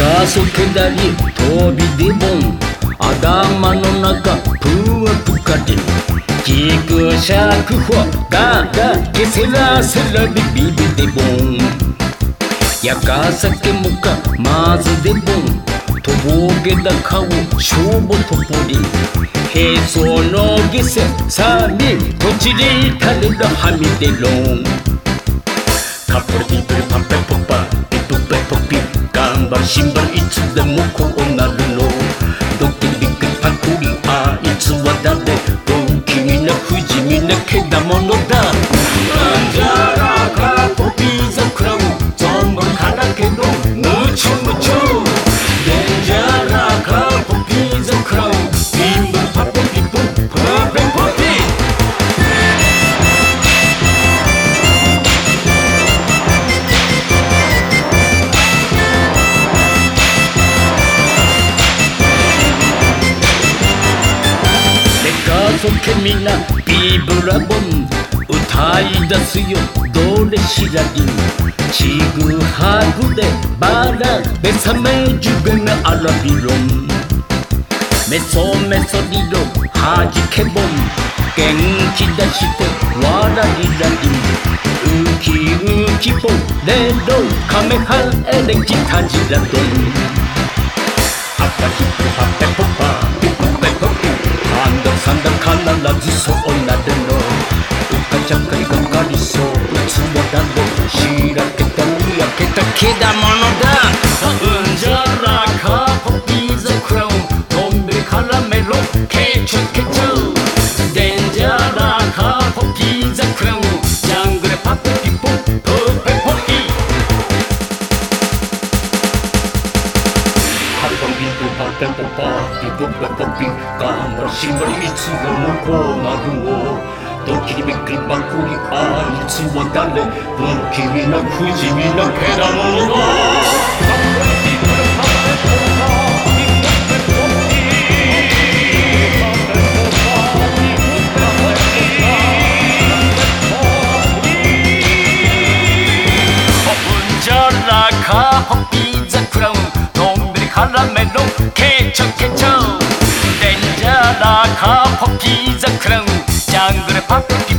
加速下り飛びリボン頭の中プワプカリギクシャクホガーガガゲセラセラビビビデボン。やかさけもかまずデボンとぼけた顔しょぼとぼり。へそのげせさにとちりかれたはみでろん。カップルピンプルパンペポン新聞いつでもこうなそけみんなビブラボン歌い出すよ。どれしらいちぐはぐでバラベサメジュベがアラビロン。メソメソリロはじけボン元気出して笑いらいウキウキボレロカメハエレキタジラドン。赤ひくそう。なるの。うかちゃかいかかりそう。器だろしらけたにやけたけだもの。ピンポパテポパピポパポピー頑張りしんばいつでもこうなるをドキリビッくりばンくりあいつは誰不気味な不死身なけだものホッピーザクラウン。 카라멜로 케첩 케첩 덴자라 카포 피자 크라운 장그레 파피